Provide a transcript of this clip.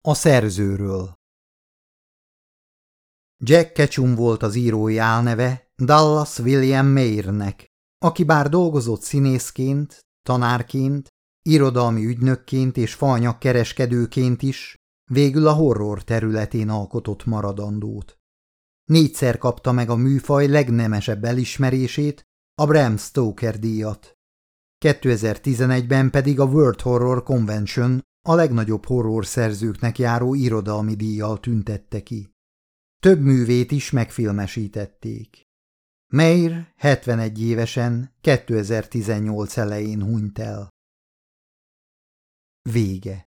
A szerzőről Jack Ketchum volt az írói álneve Dallas William Mayernek, aki bár dolgozott színészként, tanárként, irodalmi ügynökként és faanyag kereskedőként is, végül a horror területén alkotott maradandót. Négyszer kapta meg a műfaj legnemesebb elismerését, a Bram Stoker díjat. 2011-ben pedig a World Horror Convention a legnagyobb horror szerzőknek járó irodalmi díjjal tüntette ki. Több művét is megfilmesítették. Meir 71 évesen 2018 elején hunyt el. Vége